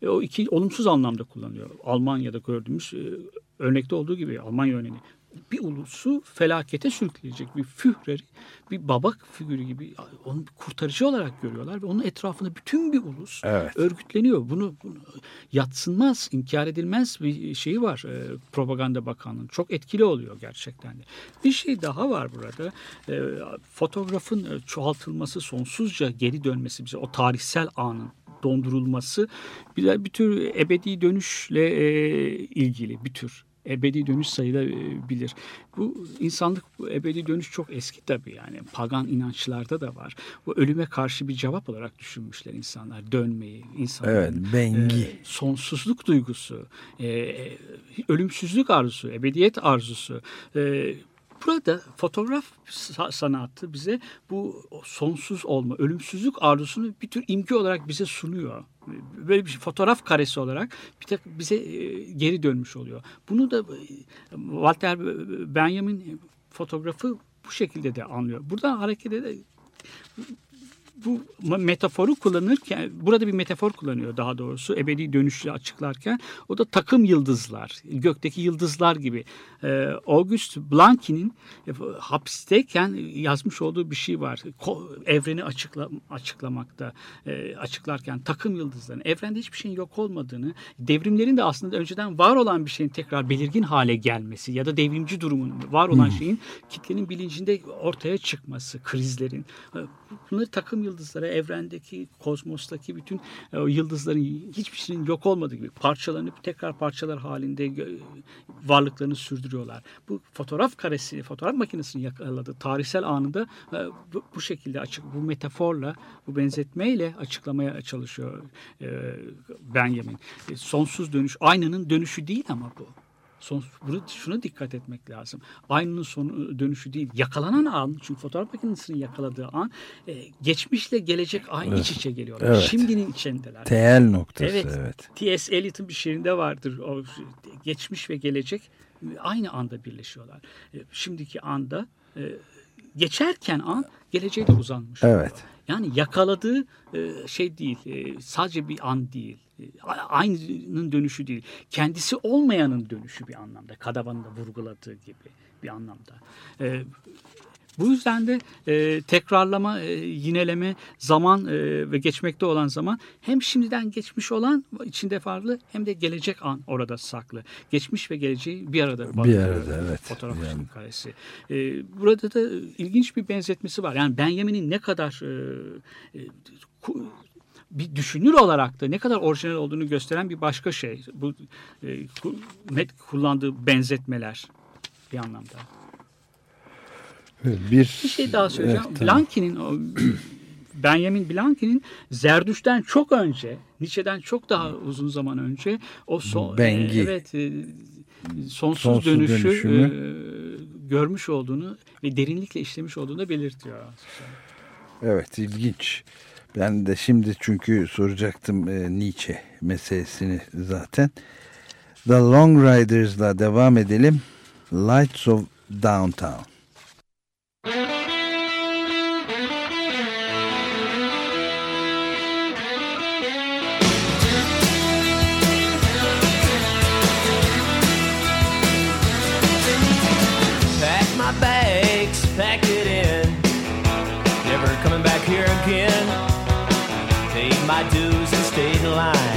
e, o iki olumsuz anlamda kullanıyor. Almanya'da gördüğümüz e, örnekte olduğu gibi Almanya örneğini bir ulusu felakete sürükleyecek bir Führer'i bir babak figürü gibi onu bir kurtarıcı olarak görüyorlar ve onun etrafında bütün bir ulus evet. örgütleniyor. Bunu, bunu yatsınmaz, inkar edilmez bir şeyi var e, propaganda bakanlığının. Çok etkili oluyor gerçekten de. Bir şey daha var burada. E, fotoğrafın e, çoğaltılması, sonsuzca geri dönmesi bize o tarihsel anın dondurulması bir, bir tür ebedi dönüşle e, ilgili bir tür ebedi dönüş sayılabilir. Bu insanlık bu ebedi dönüş çok eski tabii yani pagan inançlarda da var. Bu ölüme karşı bir cevap olarak düşünmüşler insanlar dönmeyi, insanların evet, bengi. E, sonsuzluk duygusu, e, ölümsüzlük arzusu, ebediyet arzusu. E, Burada fotoğraf sanatı bize bu sonsuz olma, ölümsüzlük arzusunu bir tür imge olarak bize sunuyor. Böyle bir fotoğraf karesi olarak bir tek bize e, geri dönmüş oluyor. Bunu da e, Walter Benjamin fotoğrafı bu şekilde de anlıyor. Buradan hareket ederek bu metaforu kullanırken burada bir metafor kullanıyor daha doğrusu ebedi dönüşü açıklarken. O da takım yıldızlar gökteki yıldızlar gibi. E, August Blanqui'nin e, hapisteyken yazmış olduğu bir şey var. Ko, evreni açıkla, açıklamakta e, açıklarken takım yıldızların evrende hiçbir şeyin yok olmadığını devrimlerin de aslında önceden var olan bir şeyin tekrar belirgin hale gelmesi ya da devrimci durumun var olan hmm. şeyin kitlenin bilincinde ortaya çıkması krizlerin. Bunları takım yıldızlara, evrendeki, kozmostaki bütün e, yıldızların hiçbir şeyin yok olmadığı gibi parçalanıp tekrar parçalar halinde varlıklarını sürdürüyorlar. Bu fotoğraf karesi, fotoğraf makinesini yakaladığı tarihsel anında e, bu, şekilde açık, bu metaforla, bu benzetmeyle açıklamaya çalışıyor e, Benjamin. Sonsuz dönüş, aynanın dönüşü değil ama bu. Son, bunu, şuna dikkat etmek lazım. Aynının sonu dönüşü değil. Yakalanan an, çünkü fotoğraf makinesinin yakaladığı an e, geçmişle gelecek aynı evet. iç içe geliyorlar. Evet. Şimdinin içindeler. TL noktası. Evet. evet. T.S. Eliot'un bir şiirinde vardır. O geçmiş ve gelecek aynı anda birleşiyorlar. E, şimdiki anda e, geçerken an geleceğe de uzanmış. Evet. Yani yakaladığı e, şey değil, e, sadece bir an değil aynının dönüşü değil. Kendisi olmayanın dönüşü bir anlamda. Kadavan'ın da vurguladığı gibi bir anlamda. E, bu yüzden de e, tekrarlama, e, yineleme, zaman e, ve geçmekte olan zaman hem şimdiden geçmiş olan içinde farklı hem de gelecek an orada saklı. Geçmiş ve geleceği bir arada bir arada evet. Fotoğraf yani. karesi. E, burada da ilginç bir benzetmesi var. Yani Benjamin'in ne kadar e, e, bir düşünür olarak da ne kadar orijinal olduğunu gösteren bir başka şey. Bu e, kullandığı benzetmeler bir anlamda. Bir, bir şey daha söyleyeceğim. Evet, tamam. Blanky'nin o Benjamin Blanky'nin Zerdüş'ten çok önce, Nietzsche'den çok daha uzun zaman önce o son, Bengi. E, evet e, sonsuz, sonsuz dönüşü e, görmüş olduğunu ve derinlikle işlemiş olduğunu belirtiyor. Evet ilginç. Ben de şimdi çünkü soracaktım e, Nietzsche meselesini zaten. The Long Riders'la devam edelim. Lights of Downtown. my line.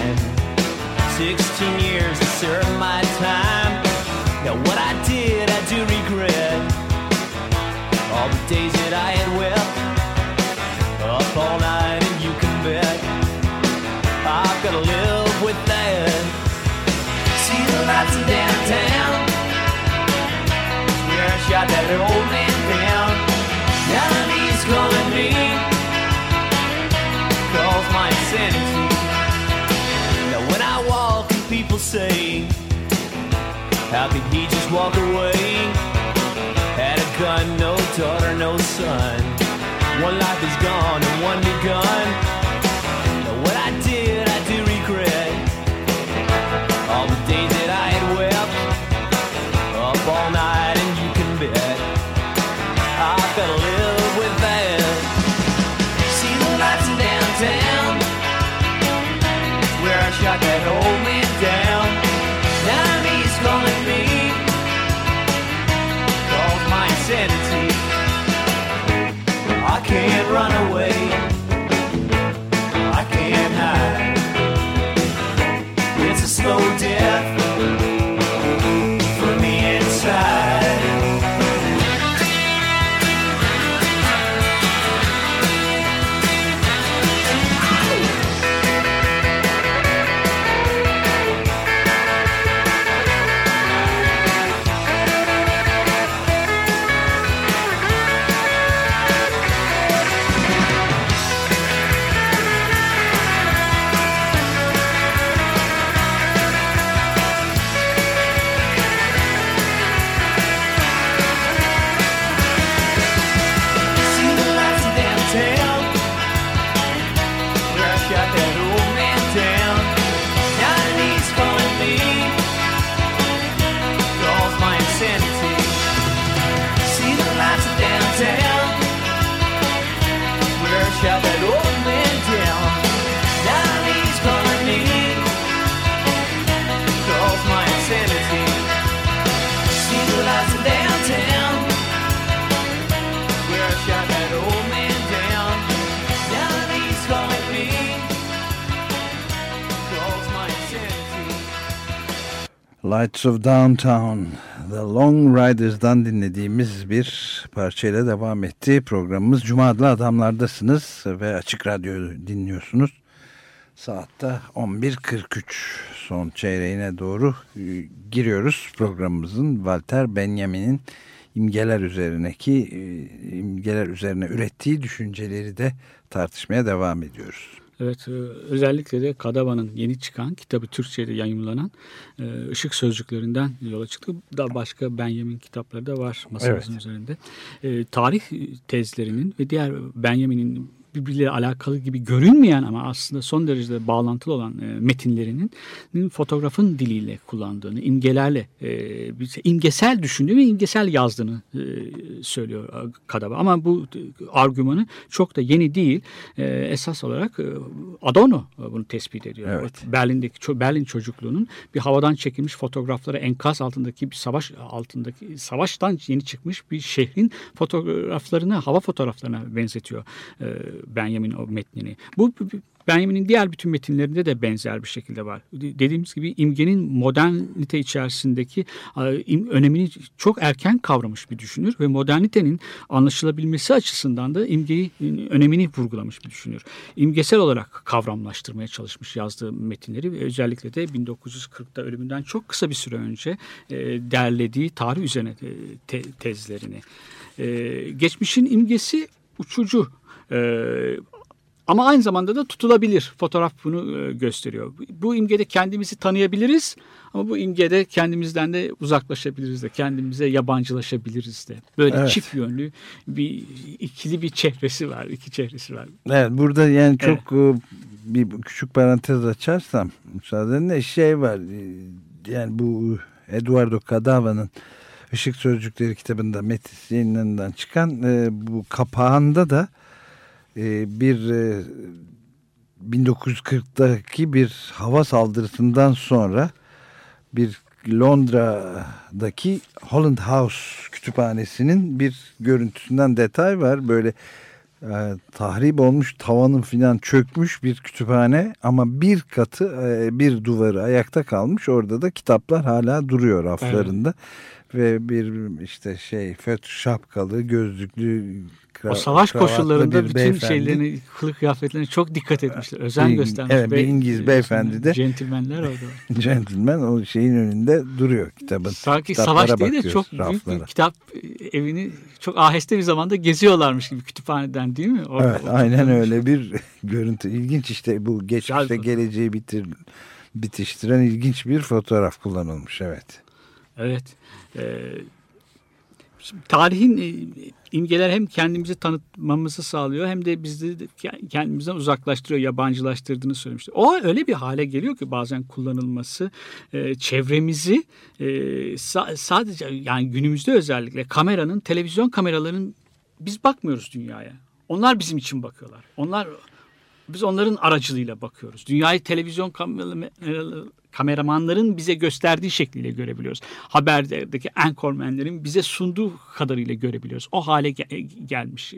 Walk away? Lights of Downtown, The Long Riders'dan dinlediğimiz bir parçayla devam etti. Programımız Cuma adlı adamlardasınız ve Açık Radyo dinliyorsunuz. Saatte 11.43 son çeyreğine doğru e, giriyoruz programımızın Walter Benjamin'in imgeler üzerineki e, imgeler üzerine ürettiği düşünceleri de tartışmaya devam ediyoruz. Evet e, özellikle de Kadava'nın yeni çıkan kitabı Türkçe'de yayınlanan e, ışık sözcüklerinden yola çıktı. Da başka Benjamin kitapları da var masamızın evet. üzerinde. E, tarih tezlerinin ve diğer Benjamin'in birbirleriyle alakalı gibi görünmeyen ama aslında son derece bağlantılı olan e, metinlerinin fotoğrafın diliyle kullandığını, imgelerle, e, imgesel düşündüğü ve imgesel yazdığını e, söylüyor Kadaba. Ama bu argümanı çok da yeni değil. E, esas olarak e, Adorno bunu tespit ediyor. Evet. Berlin'deki Berlin çocukluğunun bir havadan çekilmiş fotoğrafları enkaz altındaki bir savaş altındaki savaştan yeni çıkmış bir şehrin fotoğraflarını hava fotoğraflarına benzetiyor e, Benjamin o metnini. Bu Benjamin'in diğer bütün metinlerinde de benzer bir şekilde var. Dediğimiz gibi imgenin modernite içerisindeki önemini çok erken kavramış bir düşünür ve modernitenin anlaşılabilmesi açısından da imgeyi önemini vurgulamış bir düşünür. İmgesel olarak kavramlaştırmaya çalışmış yazdığı metinleri ve özellikle de 1940'da ölümünden çok kısa bir süre önce e, derlediği tarih üzerine te tezlerini. E, geçmişin imgesi uçucu. Ee, ama aynı zamanda da tutulabilir. Fotoğraf bunu e, gösteriyor. Bu imgede kendimizi tanıyabiliriz ama bu imgede kendimizden de uzaklaşabiliriz de. Kendimize yabancılaşabiliriz de. Böyle evet. çift yönlü bir ikili bir çehresi var. iki çehresi var. Evet burada yani çok evet. E, bir küçük parantez açarsam müsaadenle şey var. E, yani bu Eduardo Cadava'nın Işık Sözcükleri kitabında Metis yayınlarından çıkan bu kapağında da e, bir e, 1940'daki bir hava saldırısından sonra bir Londra'daki Holland House kütüphanesinin bir görüntüsünden detay var. Böyle e, tahrip olmuş tavanın filan çökmüş bir kütüphane ama bir katı e, bir duvarı ayakta kalmış. Orada da kitaplar hala duruyor raflarında. Evet. Ve bir işte şey föt şapkalı gözlüklü o savaş koşullarında bütün beyefendi. şeylerini, kılık kıyafetlerine çok dikkat etmişler. Özen bir, göstermiş. Evet, bir İngiliz beyefendi de. Centilmenler orada. Gentleman o şeyin önünde duruyor kitabın. Sanki savaş değil de çok büyük bir kitap evini çok aheste bir zamanda geziyorlarmış gibi kütüphaneden değil mi? Orada, evet, aynen öyle bir görüntü. İlginç işte bu geçmişte geleceği bitir, bitiştiren ilginç bir fotoğraf kullanılmış. Evet. Evet. Ee, tarihin e, imgeler hem kendimizi tanıtmamızı sağlıyor hem de bizi kendimizden uzaklaştırıyor, yabancılaştırdığını söylemişti. O öyle bir hale geliyor ki bazen kullanılması e, çevremizi e, sadece yani günümüzde özellikle kameranın, televizyon kameralarının biz bakmıyoruz dünyaya. Onlar bizim için bakıyorlar. Onlar biz onların aracılığıyla bakıyoruz. Dünyayı televizyon kameraları kameramanların bize gösterdiği şekliyle görebiliyoruz. Haberdeki anchormenlerin bize sunduğu kadarıyla görebiliyoruz. O hale gel gelmiş.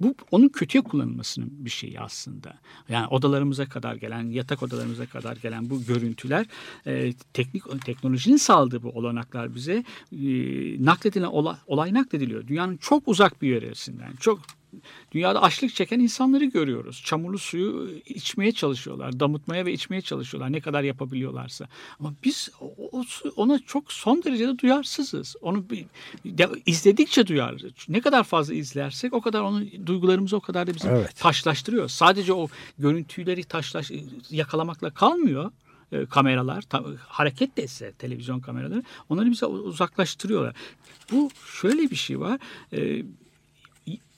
Bu onun kötüye kullanılmasının bir şeyi aslında. Yani odalarımıza kadar gelen, yatak odalarımıza kadar gelen bu görüntüler e, teknik teknolojinin sağladığı bu olanaklar bize e, nakledilen olay, olay naklediliyor. Dünyanın çok uzak bir yöresinden, çok Dünyada açlık çeken insanları görüyoruz. Çamurlu suyu içmeye çalışıyorlar. Damıtmaya ve içmeye çalışıyorlar. Ne kadar yapabiliyorlarsa. Ama biz ona çok son derecede duyarsızız. Onu izledikçe duyarız. Ne kadar fazla izlersek o kadar onu duygularımızı o kadar da bizim evet. taşlaştırıyor. Sadece o görüntüleri taşlaş yakalamakla kalmıyor e, kameralar ta, hareket de etse televizyon kameraları onları bize uzaklaştırıyorlar. Bu şöyle bir şey var. E,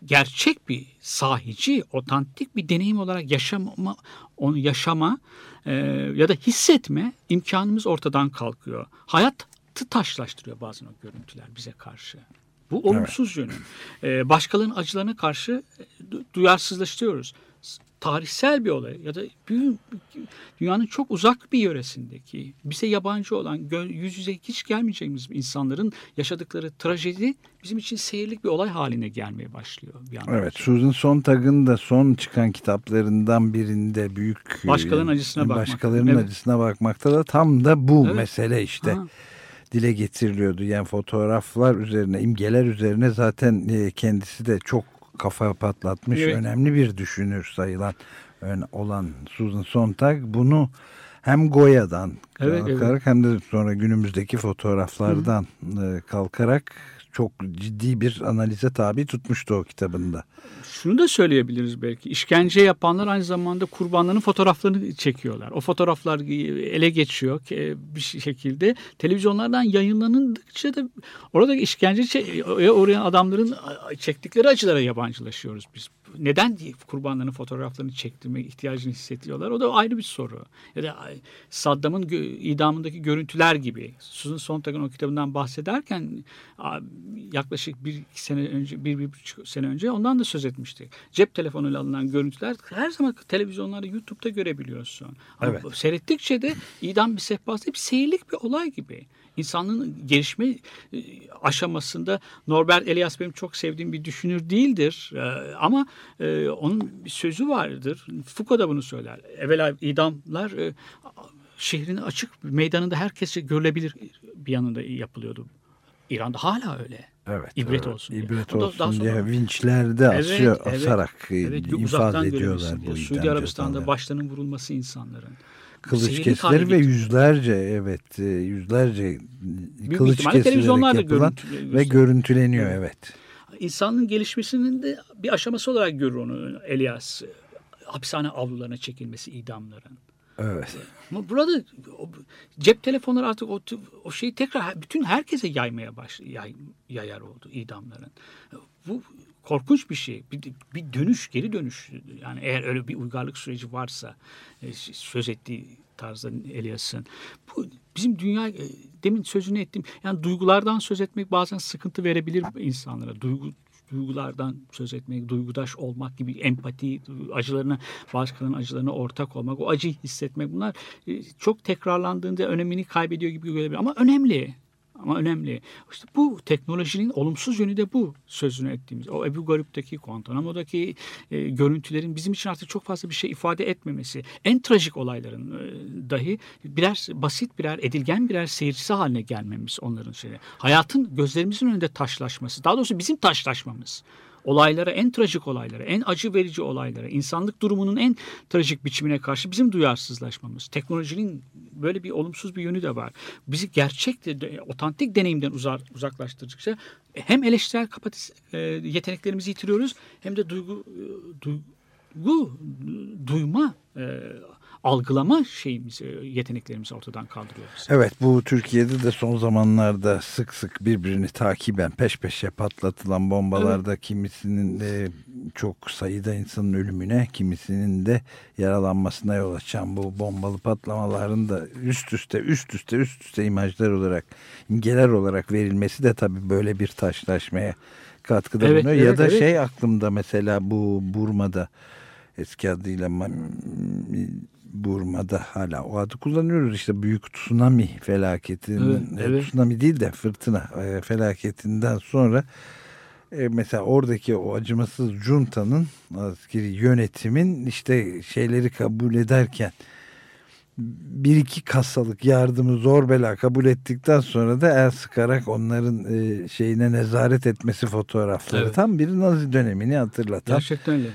gerçek bir sahici, otantik bir deneyim olarak yaşama, onu yaşama e, ya da hissetme imkanımız ortadan kalkıyor. Hayatı taşlaştırıyor bazen o görüntüler bize karşı. Bu olumsuz evet. yönü. E, başkalarının acılarına karşı e, duyarsızlaştırıyoruz tarihsel bir olay ya da büyük, dünyanın çok uzak bir yöresindeki bize yabancı olan yüz yüze hiç gelmeyeceğimiz insanların yaşadıkları trajedi bizim için seyirlik bir olay haline gelmeye başlıyor. Bir evet Susan Sontag'ın da son çıkan kitaplarından birinde büyük başkalarının acısına bakmak. Başkalarının evet. acısına bakmakta da tam da bu evet. mesele işte. Ha dile getiriliyordu. Yani fotoğraflar üzerine, imgeler üzerine zaten e, kendisi de çok kafa patlatmış evet. önemli bir düşünür sayılan olan Susan Sontag bunu hem Goya'dan evet, kalkarak evet. hem de sonra günümüzdeki fotoğraflardan Hı. E, kalkarak çok ciddi bir analize tabi tutmuştu o kitabında. Şunu da söyleyebiliriz belki. İşkence yapanlar aynı zamanda kurbanların fotoğraflarını çekiyorlar. O fotoğraflar ele geçiyor bir şekilde. Televizyonlardan yayınlanındıkça da orada işkence uğrayan adamların çektikleri acılara yabancılaşıyoruz biz. Neden kurbanların fotoğraflarını çektirme ihtiyacını hissediyorlar? O da ayrı bir soru. Ya da Saddam'ın idamındaki görüntüler gibi. Susan Sontag'ın o kitabından bahsederken yaklaşık bir iki sene önce, bir, bir buçuk sene önce ondan da söz etmiştik. Cep telefonuyla alınan görüntüler her zaman televizyonlarda, YouTube'da görebiliyorsun. Ama evet. seyrettikçe de idam bir sehpası bir seyirlik bir olay gibi insanlığın gelişme e, aşamasında Norbert Elias benim çok sevdiğim bir düşünür değildir. E, ama e, onun bir sözü vardır. Foucault da bunu söyler. Evvela idamlar şehrin açık meydanında herkese görülebilir bir yanında yapılıyordu. İran'da hala öyle. Evet. İbret evet. olsun. İbret diye. olsun sonra, diye vinçlerde asıyor, evet, asarak evet, infaz ediyorlar bu Suudi Arabistan'da başlarının vurulması insanların kılıç kesilir ve yüzlerce evet e, yüzlerce Büyük kılıç kesilerek yapılan ve görüntüleniyor evet. İnsanın gelişmesinin de bir aşaması olarak görür onu Elias. Hapishane avlularına çekilmesi idamların. Evet. Ama burada cep telefonları artık o, o şeyi tekrar bütün herkese yaymaya baş yay, yayar oldu idamların. Bu korkunç bir şey. Bir, bir dönüş, geri dönüş. Yani eğer öyle bir uygarlık süreci varsa e, söz ettiği tarzda Elias'ın. Bu bizim dünya e, demin sözünü ettim. Yani duygulardan söz etmek bazen sıkıntı verebilir insanlara. Duygu duygulardan söz etmek, duygudaş olmak gibi empati, acılarına, başkalarının acılarına ortak olmak, o acıyı hissetmek bunlar e, çok tekrarlandığında önemini kaybediyor gibi görebilir. Ama önemli. Ama önemli. İşte bu teknolojinin olumsuz yönü de bu sözünü ettiğimiz. O Ebu Garip'teki, Guantanamo'daki e, görüntülerin bizim için artık çok fazla bir şey ifade etmemesi. En trajik olayların e, dahi birer basit birer edilgen birer seyircisi haline gelmemiz onların şeyi. Hayatın gözlerimizin önünde taşlaşması. Daha doğrusu bizim taşlaşmamız olaylara, en trajik olaylara, en acı verici olaylara, insanlık durumunun en trajik biçimine karşı bizim duyarsızlaşmamız. Teknolojinin böyle bir olumsuz bir yönü de var. Bizi gerçek, otantik deneyimden uzak, uzaklaştırdıkça hem eleştirel kapatis, e, yeteneklerimizi yitiriyoruz hem de duygu, e, duygu duyma e, algılama şeyimizi, yeteneklerimizi ortadan kaldırıyoruz. Evet bu Türkiye'de de son zamanlarda sık sık birbirini takiben peş peşe patlatılan bombalarda evet. kimisinin de çok sayıda insanın ölümüne, kimisinin de yaralanmasına yol açan bu bombalı patlamaların da üst üste üst üste üst üste imajlar olarak, imgeler olarak verilmesi de tabii böyle bir taşlaşmaya katkıda evet, bulunuyor. Evet, ya da evet. şey aklımda mesela bu Burma'da eski adıyla Burma'da hala o adı kullanıyoruz işte büyük tsunami felaketinin evet, evet. tsunami değil de fırtına e, felaketinden sonra e, mesela oradaki o acımasız juntanın askeri yönetimin işte şeyleri kabul ederken bir iki kasalık yardımı zor bela kabul ettikten sonra da el sıkarak onların e, şeyine nezaret etmesi fotoğrafları evet. tam bir Nazi dönemini hatırlatan. Gerçekten öyle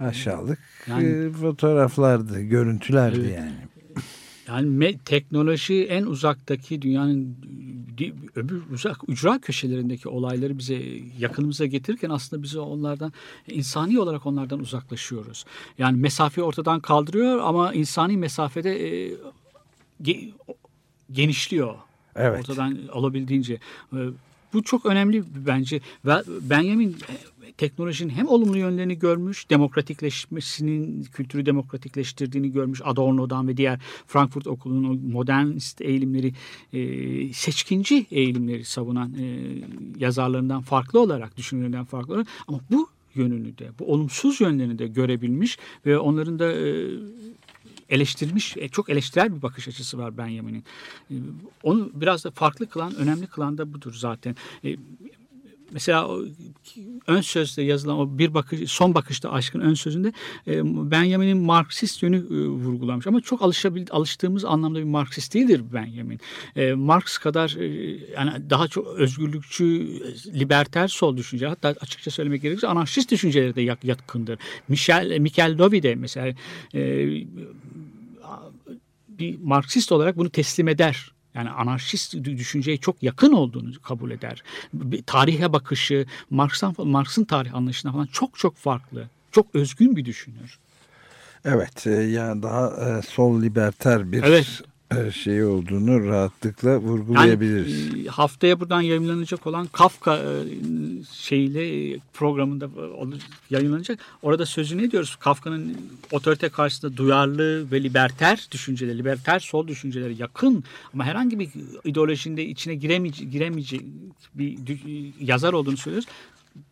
aşağılık yani, e, fotoğraflardı, görüntülerdi evet. yani. Yani teknoloji en uzaktaki dünyanın öbür uzak ücra köşelerindeki olayları bize yakınımıza getirirken aslında bizi onlardan insani olarak onlardan uzaklaşıyoruz. Yani mesafeyi ortadan kaldırıyor ama insani mesafede e, ge, genişliyor. Evet. Ortadan alabildiğince. E, bu çok önemli bence. Benjamin teknolojinin hem olumlu yönlerini görmüş, demokratikleşmesinin kültürü demokratikleştirdiğini görmüş Adorno'dan ve diğer Frankfurt Okulu'nun modernist eğilimleri, e, seçkinci eğilimleri savunan e, yazarlarından farklı olarak, düşünürlerinden farklı olarak ama bu yönünü de, bu olumsuz yönlerini de görebilmiş ve onların da e, eleştirmiş, e, çok eleştirel bir bakış açısı var Benjamin'in. E, onu biraz da farklı kılan, önemli kılan da budur zaten. E, mesela ön sözde yazılan o bir bakış son bakışta aşkın ön sözünde e, Benjamin'in Marksist yönü e, vurgulanmış ama çok alışabil, alıştığımız anlamda bir Marksist değildir Benjamin. E, Marx kadar e, yani daha çok özgürlükçü, liberter sol düşünce hatta açıkça söylemek gerekirse anarşist düşüncelere de yatkındır. Michel Michel Dovi de mesela e, bir Marksist olarak bunu teslim eder yani anarşist düşünceye çok yakın olduğunu kabul eder. Tarihe bakışı, Marx'tan Marx'ın tarih anlayışına falan çok çok farklı. Çok özgün bir düşünür. Evet, e, yani daha e, sol liberter bir evet. E, şey olduğunu rahatlıkla vurgulayabiliriz. Yani, haftaya buradan yayınlanacak olan Kafka e, şeyiyle e, programında yayınlanacak. Orada sözü ne diyoruz? Kafka'nın otorite karşısında duyarlı ve liberter düşünceleri, liberter sol düşünceleri yakın ama herhangi bir ideolojinde içine giremeyecek, giremeyecek bir yazar olduğunu söylüyoruz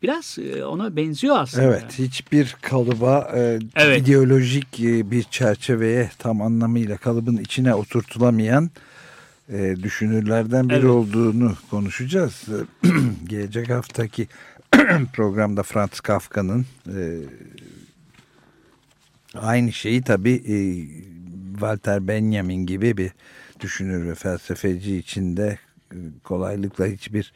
biraz e, ona benziyor aslında. Evet hiçbir kalıba e, evet. ideolojik e, bir çerçeveye tam anlamıyla kalıbın içine oturtulamayan e, düşünürlerden biri evet. olduğunu konuşacağız. Gelecek haftaki programda Franz Kafka'nın e, aynı şeyi tabii e, Walter Benjamin gibi bir düşünür ve felsefeci içinde kolaylıkla hiçbir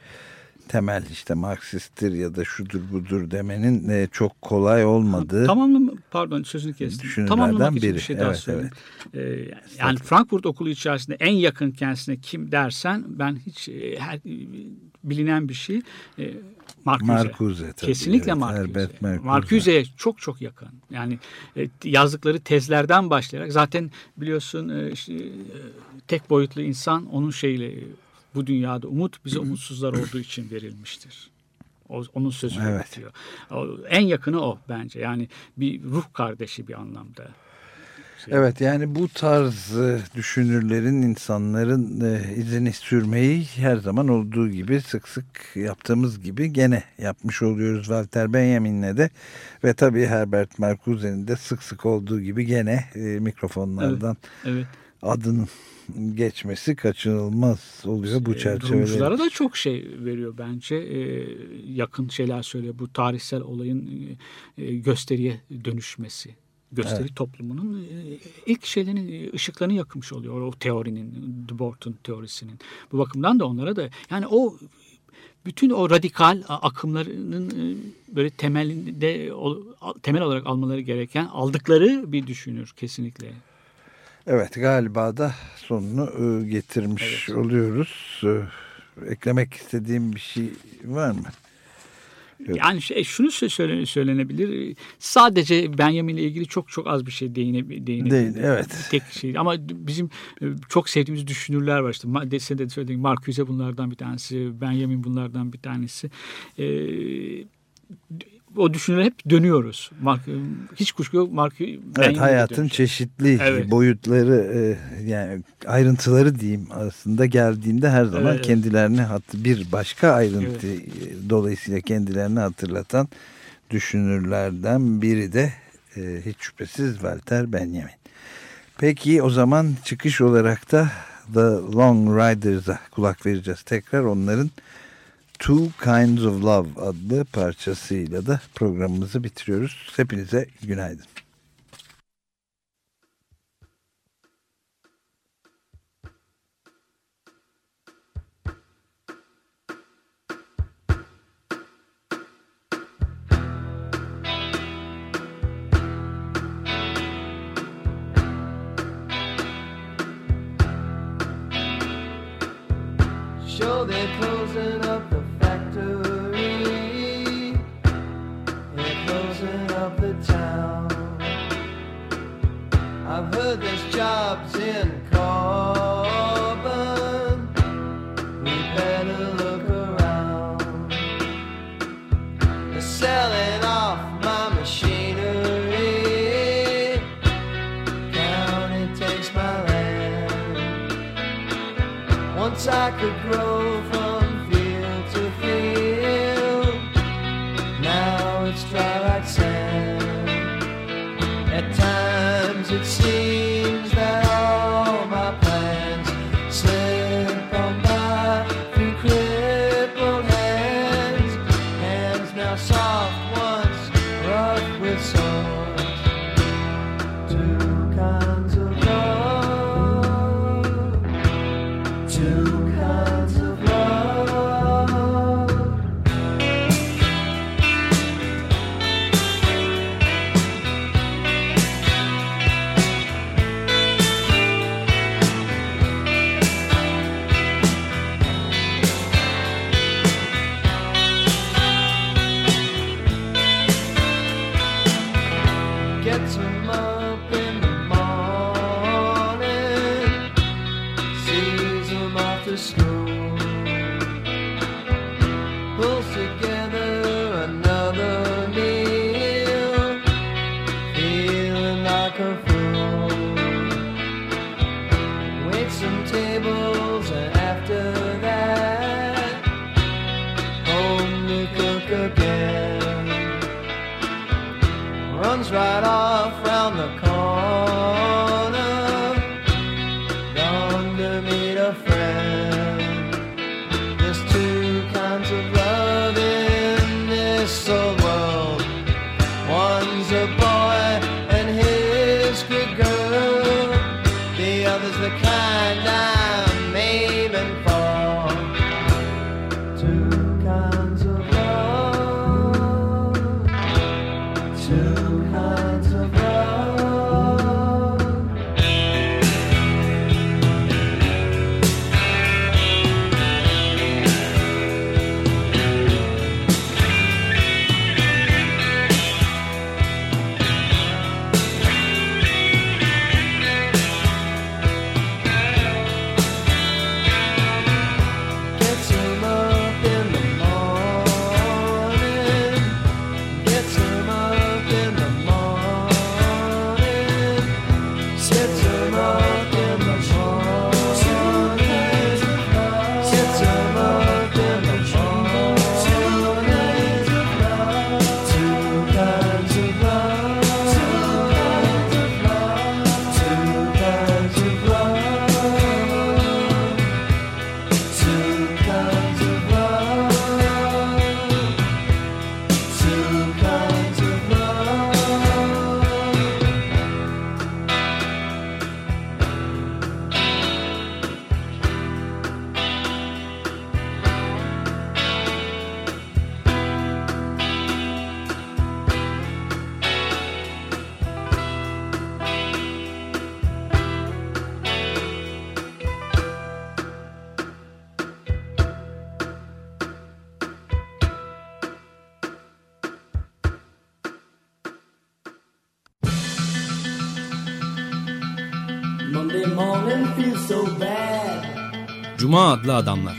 temel işte Marksisttir ya da şudur budur demenin e, çok kolay olmadığı. Tamamlam pardon sözünü kestim. Tamamlamak için biri. bir şey daha evet, söyleyeyim. Evet. Ee, yani Frankfurt okulu içerisinde en yakın kendisine kim dersen ben hiç e, her, bilinen bir şey e, Marcuse. Marcuse tabii. Kesinlikle evet, Marcuse. Marcuse. Marcuse'ye çok çok yakın. Yani e, yazdıkları tezlerden başlayarak zaten biliyorsun işte, e, tek boyutlu insan onun şeyle bu dünyada umut bize umutsuzlar olduğu için verilmiştir. O, onun sözü evet. diyor. En yakını o bence. Yani bir ruh kardeşi bir anlamda. Şey. Evet yani bu tarz e, düşünürlerin insanların e, izini sürmeyi her zaman olduğu gibi sık sık yaptığımız gibi gene yapmış oluyoruz Walter Benjamin'le de ve tabii Herbert Marcuse'nin de sık sık olduğu gibi gene e, mikrofonlardan evet, evet. adının geçmesi kaçınılmaz oluyor bu çerçevede. Rumculara da çok şey veriyor bence. Ee, yakın şeyler söylüyor. Bu tarihsel olayın e, gösteriye dönüşmesi. Gösteri evet. toplumunun e, ilk şeylerin ışıklarını yakmış oluyor. O teorinin, Dworkin teorisinin. Bu bakımdan da onlara da yani o bütün o radikal akımlarının e, böyle temelinde temel olarak almaları gereken aldıkları bir düşünür kesinlikle. Evet galiba da sonunu e, getirmiş evet. oluyoruz. E, eklemek istediğim bir şey var mı? Yani şey, şunu söyle, söylenebilir. Sadece Benjamin ile ilgili çok çok az bir şey değine, değinebilir. Değil, evet. Tek şey. Ama bizim e, çok sevdiğimiz düşünürler var. İşte, sen de söylediğin Marcuse bunlardan bir tanesi. Benjamin bunlardan bir tanesi. Ee, o düşünüle hep dönüyoruz. Mark, hiç kuşku yok. Mark, evet, hayatın çeşitli evet. boyutları e, yani ayrıntıları diyeyim aslında geldiğinde her zaman evet, kendilerini hat bir başka ayrıntı evet. dolayısıyla kendilerini hatırlatan düşünürlerden biri de e, hiç şüphesiz Walter Benjamin. Peki o zaman çıkış olarak da The Long Riders'a kulak vereceğiz. Tekrar onların Two Kinds of Love adlı parçasıyla da programımızı bitiriyoruz. Hepinize günaydın. adlı adamlar.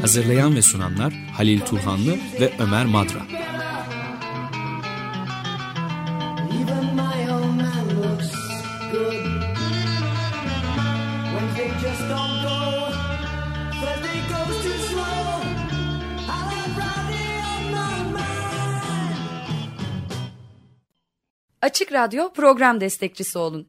Hazırlayan ve sunanlar Halil Turhanlı ve Ömer Madra. Açık Radyo program destekçisi olun